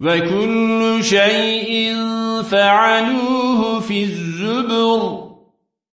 وكل شيء فعلوه في الزبر